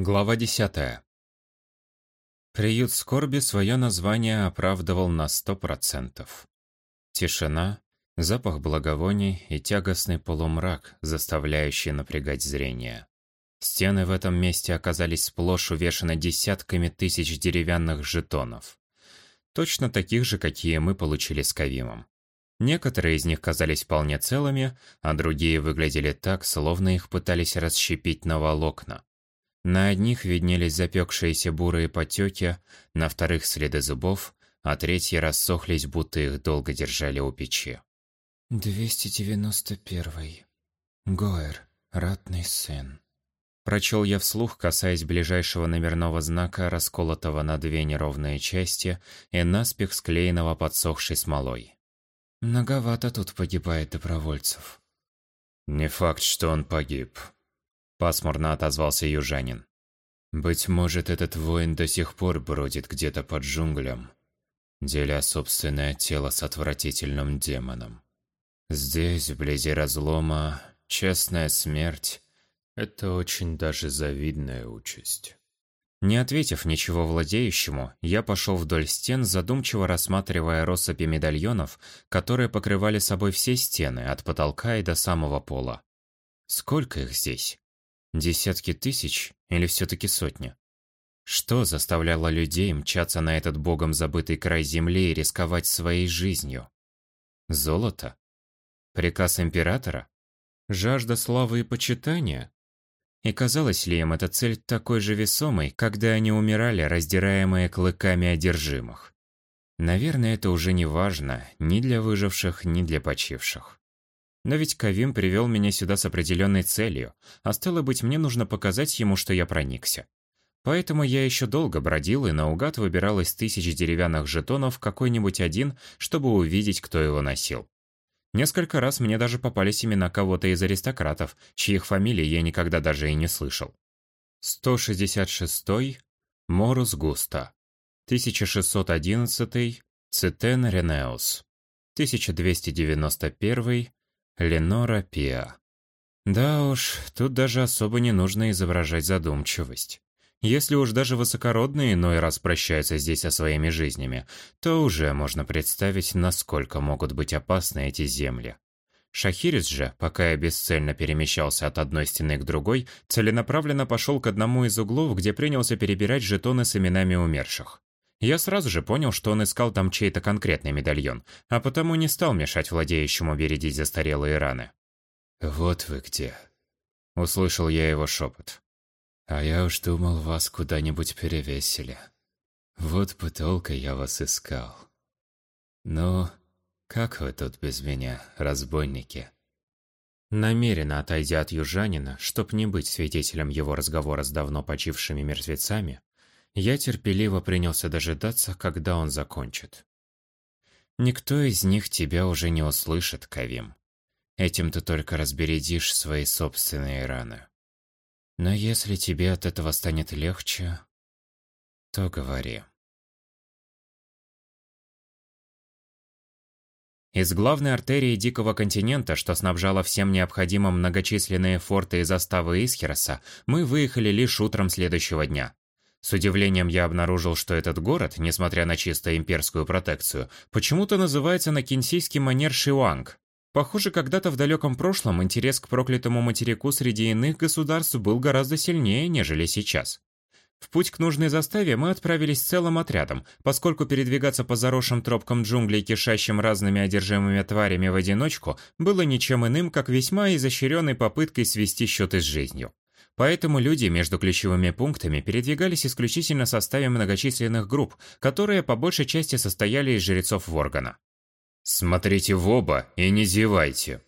Глава 10. Приют скорби свое название оправдывал на сто процентов. Тишина, запах благовоний и тягостный полумрак, заставляющий напрягать зрение. Стены в этом месте оказались сплошь увешаны десятками тысяч деревянных жетонов. Точно таких же, какие мы получили с Кавимом. Некоторые из них казались вполне целыми, а другие выглядели так, словно их пытались расщепить на волокна. На одних виднелись запекшиеся бурые потеки, на вторых следы зубов, а третьи рассохлись, будто их долго держали у печи. «291. Гоэр, ратный сын». Прочел я вслух, касаясь ближайшего номерного знака, расколотого на две неровные части и наспех склеенного подсохшей смолой. «Многовато тут погибает добровольцев». «Не факт, что он погиб», Пасмурно отозвался южанин. Быть может, этот воин до сих пор бродит где-то под джунглям, деля собственное тело с отвратительным демоном. Здесь, вблизи разлома, честная смерть – это очень даже завидная участь. Не ответив ничего владеющему, я пошел вдоль стен, задумчиво рассматривая россыпи медальонов, которые покрывали собой все стены, от потолка и до самого пола. Сколько их здесь? Десятки тысяч или все-таки сотни? Что заставляло людей мчаться на этот богом забытый край земли и рисковать своей жизнью? Золото? Приказ императора? Жажда славы и почитания? И казалось ли им эта цель такой же весомой, когда они умирали, раздираемые клыками одержимых? Наверное, это уже не важно ни для выживших, ни для почивших. Но ведь Кавим привел меня сюда с определенной целью, а стало быть, мне нужно показать ему, что я проникся. Поэтому я еще долго бродил и наугад выбирал из тысяч деревянных жетонов какой-нибудь один, чтобы увидеть, кто его носил. Несколько раз мне даже попались имена кого-то из аристократов, чьих фамилий я никогда даже и не слышал. 166-й – Морус Густа. 1611-й – Цитен Ренеус. 1291 Ленора Пиа. Да уж, тут даже особо не нужно изображать задумчивость. Если уж даже высокородные иной раз прощаются здесь со своими жизнями, то уже можно представить, насколько могут быть опасны эти земли. Шахирис же, пока я бесцельно перемещался от одной стены к другой, целенаправленно пошел к одному из углов, где принялся перебирать жетоны с именами умерших. Я сразу же понял, что он искал там чей-то конкретный медальон, а потому не стал мешать владеющему бередить застарелые раны. «Вот вы где!» Услышал я его шепот. «А я уж думал, вас куда-нибудь перевесили. Вот бы долго я вас искал. Ну, как вы тут без меня, разбойники?» Намеренно отойдя от южанина, чтоб не быть свидетелем его разговора с давно почившими мертвецами, я терпеливо принялся дожидаться, когда он закончит. Никто из них тебя уже не услышит, Кавим. Этим ты только разбередишь свои собственные раны. Но если тебе от этого станет легче, то говори. Из главной артерии Дикого континента, что снабжало всем необходимым многочисленные форты и заставы Исхероса, мы выехали лишь утром следующего дня. С удивлением я обнаружил, что этот город, несмотря на чисто имперскую протекцию, почему-то называется на кинсийский манер Шиуанг. Похоже, когда-то в далеком прошлом интерес к проклятому материку среди иных государств был гораздо сильнее, нежели сейчас. В путь к нужной заставе мы отправились целым отрядом, поскольку передвигаться по заросшим тропкам джунглей, кишащим разными одержимыми тварями в одиночку, было ничем иным, как весьма изощренной попыткой свести счеты с жизнью. Поэтому люди между ключевыми пунктами передвигались исключительно в составе многочисленных групп, которые по большей части состояли из жрецов Воргана. «Смотрите в оба и не зевайте!»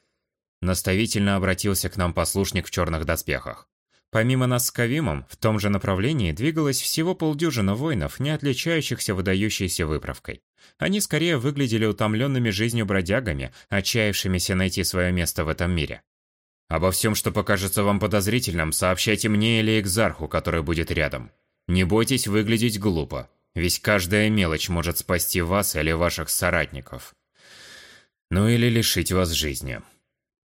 Наставительно обратился к нам послушник в черных доспехах. Помимо нас с Кавимом, в том же направлении двигалось всего полдюжина воинов, не отличающихся выдающейся выправкой. Они скорее выглядели утомленными жизнью бродягами, отчаявшимися найти свое место в этом мире. Обо всем, что покажется вам подозрительным, сообщайте мне или Экзарху, который будет рядом. Не бойтесь выглядеть глупо, ведь каждая мелочь может спасти вас или ваших соратников. Ну или лишить вас жизни.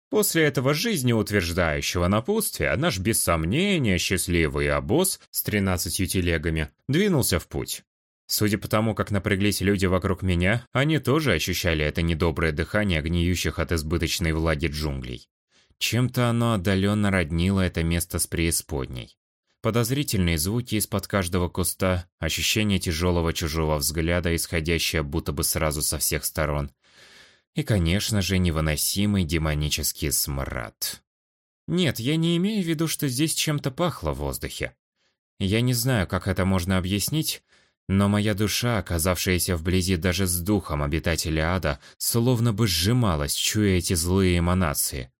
После этого жизнеутверждающего напутствия наш без сомнения счастливый обоз с тринадцатью телегами двинулся в путь. Судя по тому, как напряглись люди вокруг меня, они тоже ощущали это недоброе дыхание гниющих от избыточной влаги джунглей. Чем-то оно отдаленно роднило это место с преисподней. Подозрительные звуки из-под каждого куста, ощущение тяжелого чужого взгляда, исходящее будто бы сразу со всех сторон. И, конечно же, невыносимый демонический смрад. Нет, я не имею в виду, что здесь чем-то пахло в воздухе. Я не знаю, как это можно объяснить, но моя душа, оказавшаяся вблизи даже с духом обитателя ада, словно бы сжималась, чуя эти злые эманации.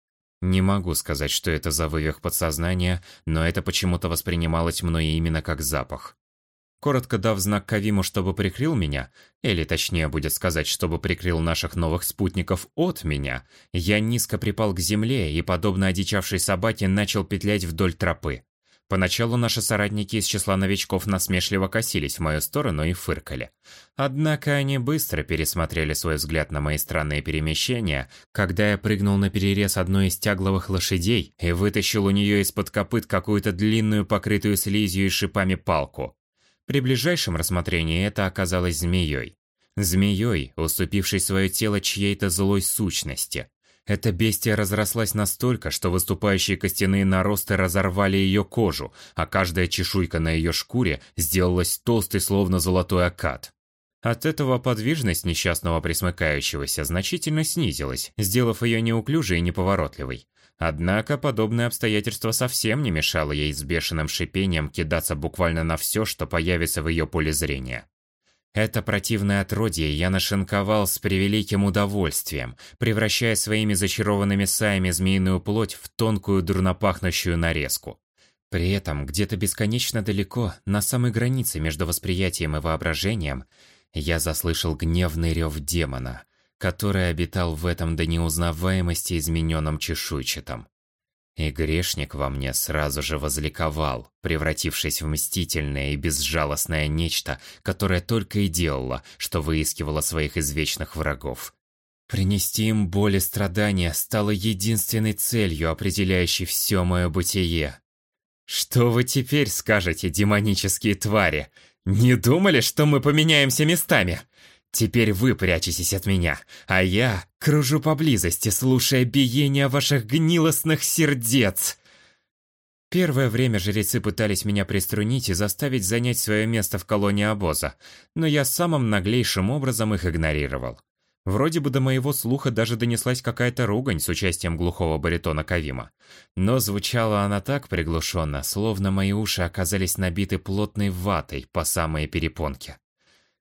Не могу сказать, что это за вывих подсознания, но это почему-то воспринималось мной именно как запах. Коротко дав знак Кавиму, чтобы прикрыл меня, или точнее будет сказать, чтобы прикрыл наших новых спутников от меня, я низко припал к земле и, подобно одичавшей собаке, начал петлять вдоль тропы. Поначалу наши соратники из числа новичков насмешливо косились в мою сторону и фыркали. Однако они быстро пересмотрели свой взгляд на мои странные перемещения, когда я прыгнул на перерез одной из тягловых лошадей и вытащил у нее из-под копыт какую-то длинную, покрытую слизью и шипами палку. При ближайшем рассмотрении это оказалось змеей. Змеей, уступившей свое тело чьей-то злой сущности. Эта бестия разрослась настолько, что выступающие костяные наросты разорвали ее кожу, а каждая чешуйка на ее шкуре сделалась толстой, словно золотой окат. От этого подвижность несчастного присмыкающегося значительно снизилась, сделав ее неуклюжей и неповоротливой. Однако подобное обстоятельство совсем не мешало ей с бешеным шипением кидаться буквально на все, что появится в ее поле зрения. Это противное отродье я нашинковал с превеликим удовольствием, превращая своими зачарованными саями змеиную плоть в тонкую дурнопахнущую нарезку. При этом где-то бесконечно далеко, на самой границе между восприятием и воображением, я заслышал гневный рев демона, который обитал в этом до неузнаваемости измененном чешуйчатом. И грешник во мне сразу же возликовал, превратившись в мстительное и безжалостное нечто, которое только и делало, что выискивало своих извечных врагов. Принести им боль и страдания стало единственной целью, определяющей все мое бытие. Что вы теперь скажете, демонические твари? Не думали, что мы поменяемся местами? Теперь вы прячетесь от меня, а я кружу поблизости, слушая биение ваших гнилостных сердец. Первое время жрецы пытались меня приструнить и заставить занять свое место в колонии обоза, но я самым наглейшим образом их игнорировал. Вроде бы до моего слуха даже донеслась какая-то ругань с участием глухого баритона Кавима. Но звучала она так приглушенно, словно мои уши оказались набиты плотной ватой по самые перепонки.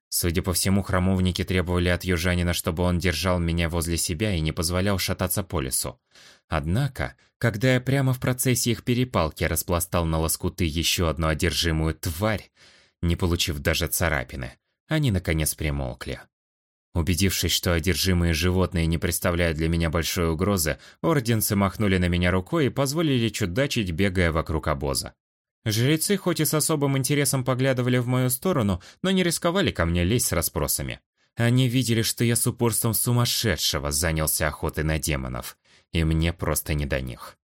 Судя по всему, храмовники требовали от южанина, чтобы он держал меня возле себя и не позволял шататься по лесу. Однако, когда я прямо в процессе их перепалки распластал на лоскуты еще одну одержимую тварь, не получив даже царапины, они наконец примолкли. Убедившись, что одержимые животные не представляют для меня большой угрозы, орденцы махнули на меня рукой и позволили чудачить, бегая вокруг обоза. Жрецы хоть и с особым интересом поглядывали в мою сторону, но не рисковали ко мне лезть с расспросами. Они видели, что я с упорством сумасшедшего занялся охотой на демонов, и мне просто не до них.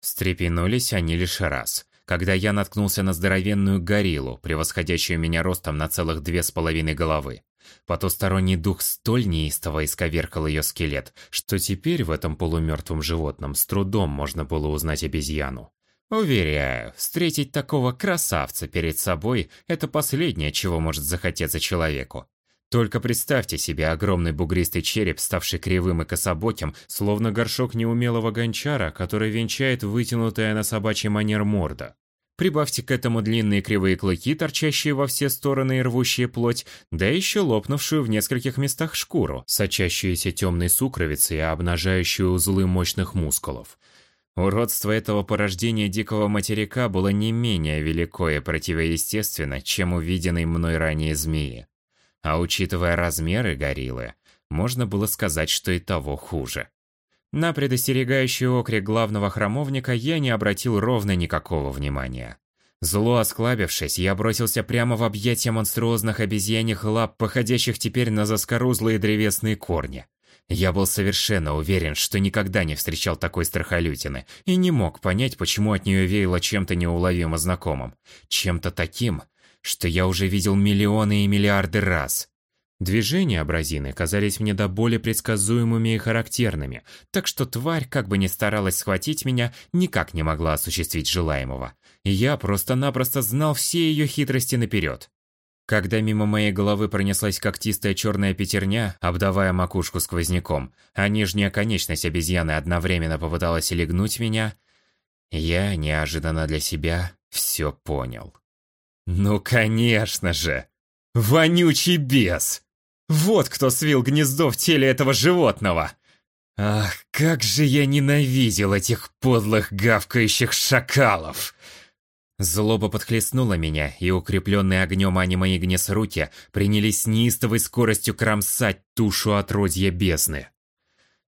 Встрепенулись они лишь раз, когда я наткнулся на здоровенную гориллу, превосходящую меня ростом на целых две с половиной головы. Потусторонний дух столь неистово исковеркал ее скелет, что теперь в этом полумертвом животном с трудом можно было узнать обезьяну. Уверяю, встретить такого красавца перед собой – это последнее, чего может захотеться человеку. Только представьте себе огромный бугристый череп, ставший кривым и кособоким, словно горшок неумелого гончара, который венчает вытянутая на собачий манер морда. Прибавьте к этому длинные кривые клыки, торчащие во все стороны и рвущие плоть, да еще лопнувшую в нескольких местах шкуру, сочащуюся темной сукровицей и обнажающую узлы мощных мускулов. Уродство этого порождения дикого материка было не менее велико и противоестественно, чем увиденный мной ранее змеи. А учитывая размеры гориллы, можно было сказать, что и того хуже. На предостерегающий окрик главного храмовника я не обратил ровно никакого внимания. Зло осклабившись, я бросился прямо в объятия монструозных обезьяньих лап, походящих теперь на заскорузлые древесные корни. Я был совершенно уверен, что никогда не встречал такой страхолютины, и не мог понять, почему от нее веяло чем-то неуловимо знакомым. Чем-то таким, что я уже видел миллионы и миллиарды раз. Движения абразины казались мне до боли предсказуемыми и характерными, так что тварь, как бы ни старалась схватить меня, никак не могла осуществить желаемого. Я просто-напросто знал все ее хитрости наперед. Когда мимо моей головы пронеслась когтистая черная пятерня, обдавая макушку сквозняком, а нижняя конечность обезьяны одновременно попыталась легнуть меня, я, неожиданно для себя, все понял. Ну, конечно же! Вонючий бес! Вот кто свил гнездо в теле этого животного! Ах, как же я ненавидел этих подлых гавкающих шакалов! Злоба подхлестнула меня, и укрепленные огнем анима Игнес руки принялись неистовой скоростью кромсать тушу отродья бездны.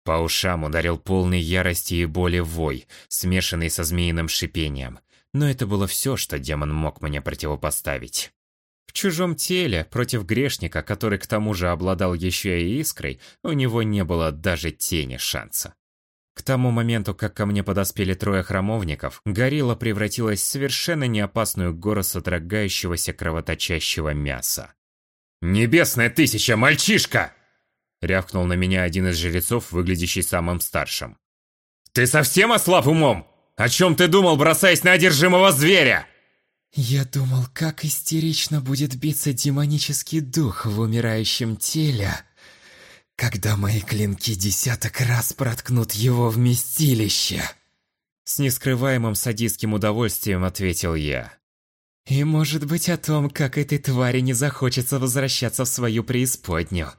По ушам ударил полный ярости и боли вой, смешанный со змеиным шипением. Но это было все, что демон мог мне противопоставить. В чужом теле, против грешника, который к тому же обладал еще и искрой, у него не было даже тени шанса. К тому моменту, как ко мне подоспели трое храмовников, горилла превратилась в совершенно неопасную гору содрогающегося кровоточащего мяса. «Небесная тысяча, мальчишка!» Рявкнул на меня один из жрецов, выглядящий самым старшим. «Ты совсем ослаб умом? О чем ты думал, бросаясь на одержимого зверя?» «Я думал, как истерично будет биться демонический дух в умирающем теле, когда мои клинки десяток раз проткнут его вместилище!» С нескрываемым садистским удовольствием ответил я. «И может быть о том, как этой твари не захочется возвращаться в свою преисподнюю.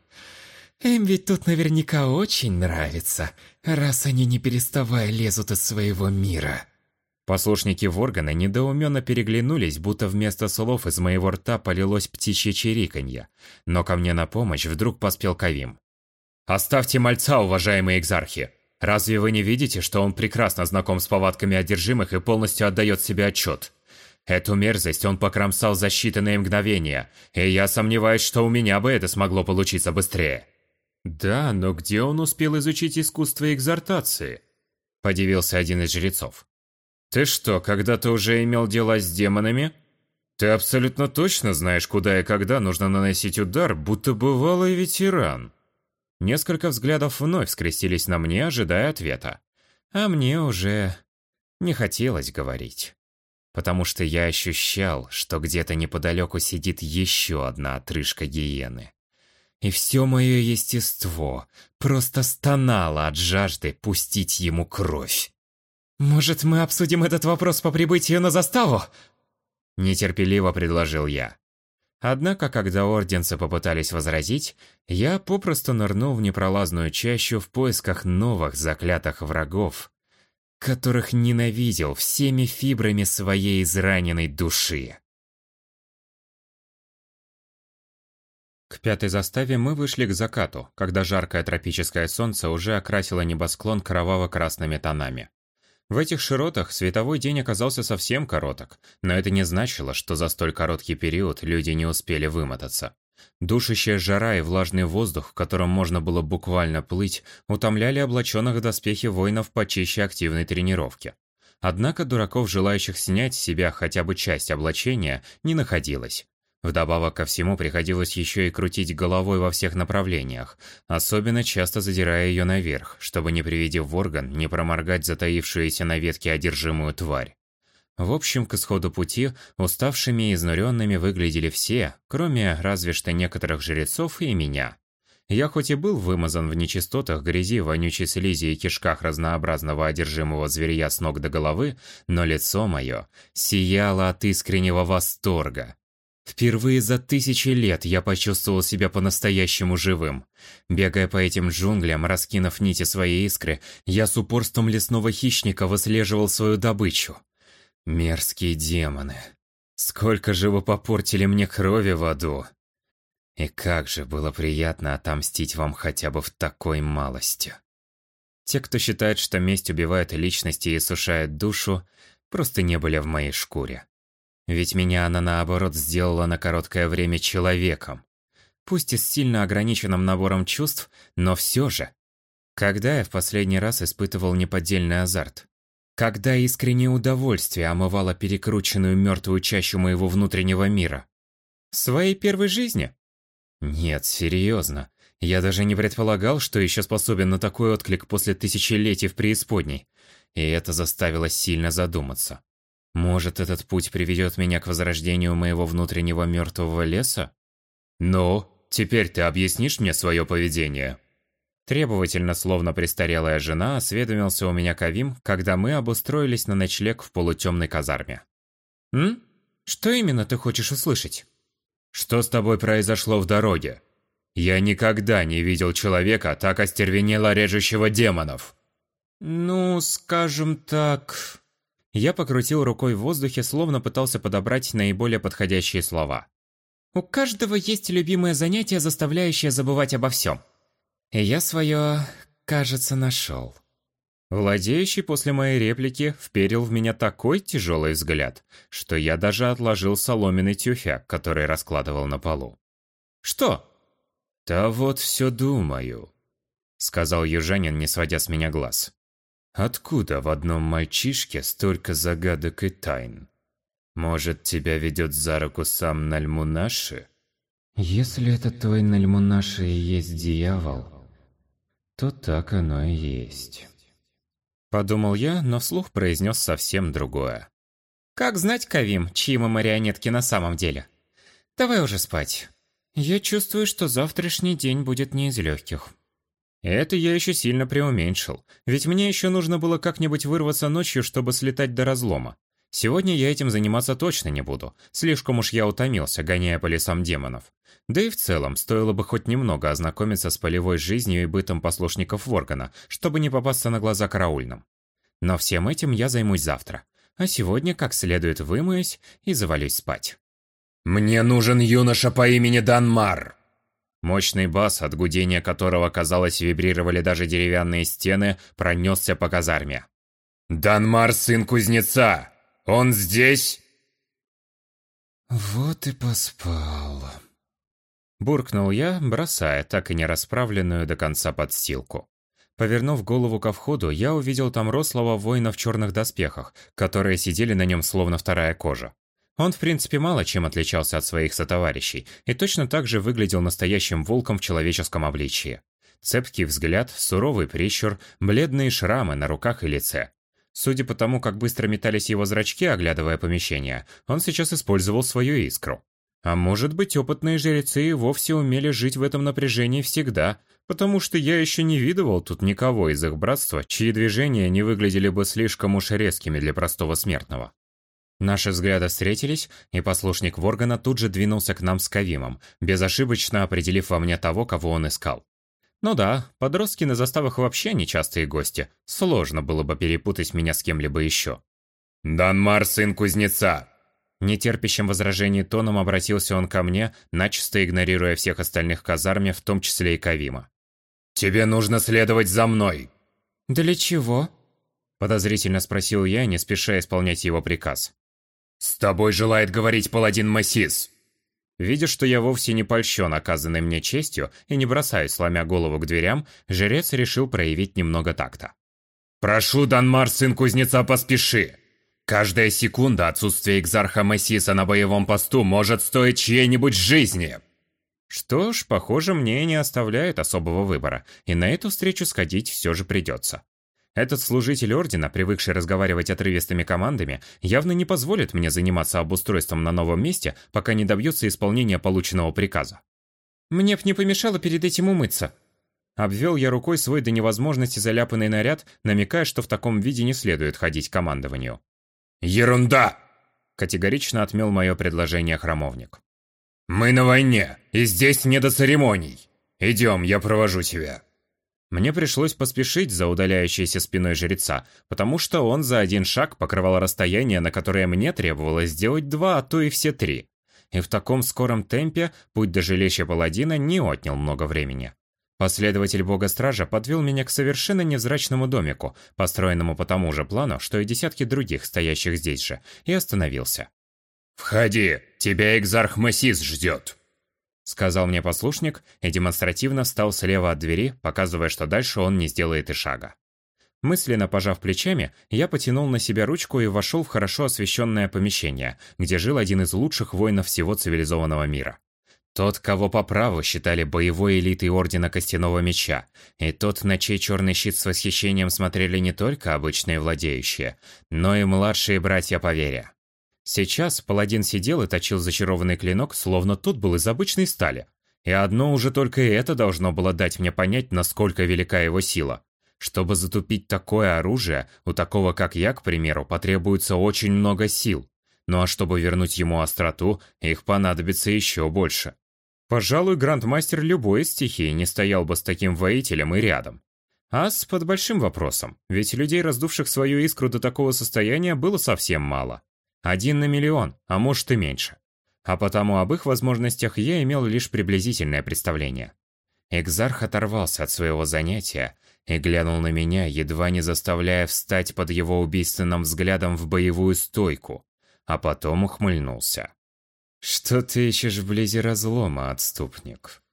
Им ведь тут наверняка очень нравится, раз они не переставая лезут из своего мира». Послушники Воргана недоуменно переглянулись, будто вместо слов из моего рта полилось птичье чириканье. Но ко мне на помощь вдруг поспел Кавим. «Оставьте мальца, уважаемые экзархи! Разве вы не видите, что он прекрасно знаком с повадками одержимых и полностью отдает себе отчет? Эту мерзость он покромсал за считанные мгновения, и я сомневаюсь, что у меня бы это смогло получиться быстрее». «Да, но где он успел изучить искусство экзортации?» – подивился один из жрецов. «Ты что, когда-то уже имел дела с демонами?» «Ты абсолютно точно знаешь, куда и когда нужно наносить удар, будто бывалый ветеран». Несколько взглядов вновь скрестились на мне, ожидая ответа. А мне уже не хотелось говорить. Потому что я ощущал, что где-то неподалеку сидит еще одна отрыжка гиены. И все мое естество просто стонало от жажды пустить ему кровь. «Может, мы обсудим этот вопрос по прибытию на заставу?» Нетерпеливо предложил я. Однако, когда орденцы попытались возразить, я попросту нырнул в непролазную чащу в поисках новых заклятых врагов, которых ненавидел всеми фибрами своей израненной души. К пятой заставе мы вышли к закату, когда жаркое тропическое солнце уже окрасило небосклон кроваво-красными тонами. В этих широтах световой день оказался совсем короток, но это не значило, что за столь короткий период люди не успели вымотаться. Душащая жара и влажный воздух, в котором можно было буквально плыть, утомляли облаченных в доспехи воинов почище активной тренировки. Однако дураков, желающих снять с себя хотя бы часть облачения, не находилось. Вдобавок ко всему приходилось еще и крутить головой во всех направлениях, особенно часто задирая ее наверх, чтобы не приведя в орган, не проморгать затаившуюся на ветке одержимую тварь. В общем, к исходу пути уставшими и изнуренными выглядели все, кроме разве что некоторых жрецов и меня. Я хоть и был вымазан в нечистотах, грязи, вонючей слизи и кишках разнообразного одержимого зверя с ног до головы, но лицо мое сияло от искреннего восторга. Впервые за тысячи лет я почувствовал себя по-настоящему живым. Бегая по этим джунглям, раскинув нити своей искры, я с упорством лесного хищника выслеживал свою добычу. Мерзкие демоны. Сколько же вы попортили мне крови в аду. И как же было приятно отомстить вам хотя бы в такой малости. Те, кто считает, что месть убивает личности и сушает душу, просто не были в моей шкуре. Ведь меня она наоборот сделала на короткое время человеком. Пусть и с сильно ограниченным набором чувств, но все же Когда я в последний раз испытывал неподдельный азарт? Когда искреннее удовольствие омывало перекрученную мертвую чащу моего внутреннего мира? В своей первой жизни? Нет, серьезно. Я даже не предполагал, что еще способен на такой отклик после тысячелетий в преисподней. И это заставило сильно задуматься. Может, этот путь приведет меня к возрождению моего внутреннего мертвого леса? Ну, теперь ты объяснишь мне свое поведение? Требовательно, словно престарелая жена, осведомился у меня Кавим, когда мы обустроились на ночлег в полутемной казарме. «М? Что именно ты хочешь услышать?» «Что с тобой произошло в дороге? Я никогда не видел человека, так остервенело режущего демонов». «Ну, скажем так...» Я покрутил рукой в воздухе, словно пытался подобрать наиболее подходящие слова. «У каждого есть любимое занятие, заставляющее забывать обо всем. И я свое, кажется, нашел. Владеющий после моей реплики вперил в меня такой тяжелый взгляд, что я даже отложил соломенный тюфяк, который раскладывал на полу. «Что?» «Да вот все думаю», — сказал южанин, не сводя с меня глаз. «Откуда в одном мальчишке столько загадок и тайн? Может, тебя ведет за руку сам Нальмунаши?» «Если это твой Нальмунаши и есть дьявол, то так оно и есть. Подумал я, но вслух произнес совсем другое. Как знать, Кавим, чьи мы марионетки на самом деле? Давай уже спать. Я чувствую, что завтрашний день будет не из легких. Это я еще сильно преуменьшил, ведь мне еще нужно было как-нибудь вырваться ночью, чтобы слетать до разлома. Сегодня я этим заниматься точно не буду, слишком уж я утомился, гоняя по лесам демонов. Да и в целом, стоило бы хоть немного ознакомиться с полевой жизнью и бытом послушников Воргана, чтобы не попасться на глаза караульным. Но всем этим я займусь завтра. А сегодня как следует вымоюсь и завалюсь спать. «Мне нужен юноша по имени Данмар!» Мощный бас, от гудения которого, казалось, вибрировали даже деревянные стены, пронесся по казарме. «Данмар, сын кузнеца! Он здесь?» «Вот и поспал», Буркнул я, бросая так и не расправленную до конца подстилку. Повернув голову ко входу, я увидел там рослого воина в черных доспехах, которые сидели на нем словно вторая кожа. Он, в принципе, мало чем отличался от своих сотоварищей и точно так же выглядел настоящим волком в человеческом обличии. Цепкий взгляд, суровый прищур, бледные шрамы на руках и лице. Судя по тому, как быстро метались его зрачки, оглядывая помещение, он сейчас использовал свою искру. А может быть, опытные жрецы и вовсе умели жить в этом напряжении всегда, потому что я еще не видывал тут никого из их братства, чьи движения не выглядели бы слишком уж резкими для простого смертного. Наши взгляды встретились, и послушник Воргана тут же двинулся к нам с Кавимом, безошибочно определив во мне того, кого он искал. Ну да, подростки на заставах вообще нечастые гости, сложно было бы перепутать меня с кем-либо еще. «Данмар, сын кузнеца!» Нетерпящим возражений тоном обратился он ко мне, начисто игнорируя всех остальных казарме, в том числе и Кавима. «Тебе нужно следовать за мной!» «Для чего?» Подозрительно спросил я, не спеша исполнять его приказ. «С тобой желает говорить паладин Массис!» Видя, что я вовсе не польщен оказанной мне честью и не бросаюсь, сломя голову к дверям, жрец решил проявить немного такта. «Прошу, Данмар, сын кузнеца, поспеши!» Каждая секунда отсутствия Экзарха Мессиса на боевом посту может стоить чьей-нибудь жизни. Что ж, похоже, мне не оставляют особого выбора, и на эту встречу сходить все же придется. Этот служитель Ордена, привыкший разговаривать отрывистыми командами, явно не позволит мне заниматься обустройством на новом месте, пока не добьется исполнения полученного приказа. «Мне б не помешало перед этим умыться», Обвел я рукой свой до невозможности заляпанный наряд, намекая, что в таком виде не следует ходить командованию. «Ерунда!» – категорично отмел мое предложение храмовник. «Мы на войне, и здесь не до церемоний. Идем, я провожу тебя». Мне пришлось поспешить за удаляющейся спиной жреца, потому что он за один шаг покрывал расстояние, на которое мне требовалось сделать два, а то и все три. И в таком скором темпе путь до жилища паладина не отнял много времени. Последователь бога-стража подвел меня к совершенно невзрачному домику, построенному по тому же плану, что и десятки других, стоящих здесь же, и остановился. «Входи, тебя Экзарх Массис ждет!» Сказал мне послушник и демонстративно встал слева от двери, показывая, что дальше он не сделает и шага. Мысленно пожав плечами, я потянул на себя ручку и вошел в хорошо освещенное помещение, где жил один из лучших воинов всего цивилизованного мира. Тот, кого по праву считали боевой элитой Ордена Костяного Меча, и тот, на чей черный щит с восхищением смотрели не только обычные владеющие, но и младшие братья по вере. Сейчас паладин сидел и точил зачарованный клинок, словно тот был из обычной стали. И одно уже только это должно было дать мне понять, насколько велика его сила. Чтобы затупить такое оружие, у такого как я, к примеру, потребуется очень много сил. Ну а чтобы вернуть ему остроту, их понадобится еще больше. Пожалуй, грандмастер любой стихии не стоял бы с таким воителем и рядом. Ас под большим вопросом, ведь людей, раздувших свою искру до такого состояния, было совсем мало. Один на миллион, а может и меньше. А потому об их возможностях я имел лишь приблизительное представление. Экзарх оторвался от своего занятия и глянул на меня, едва не заставляя встать под его убийственным взглядом в боевую стойку, а потом ухмыльнулся. «Что ты ищешь вблизи разлома, отступник?»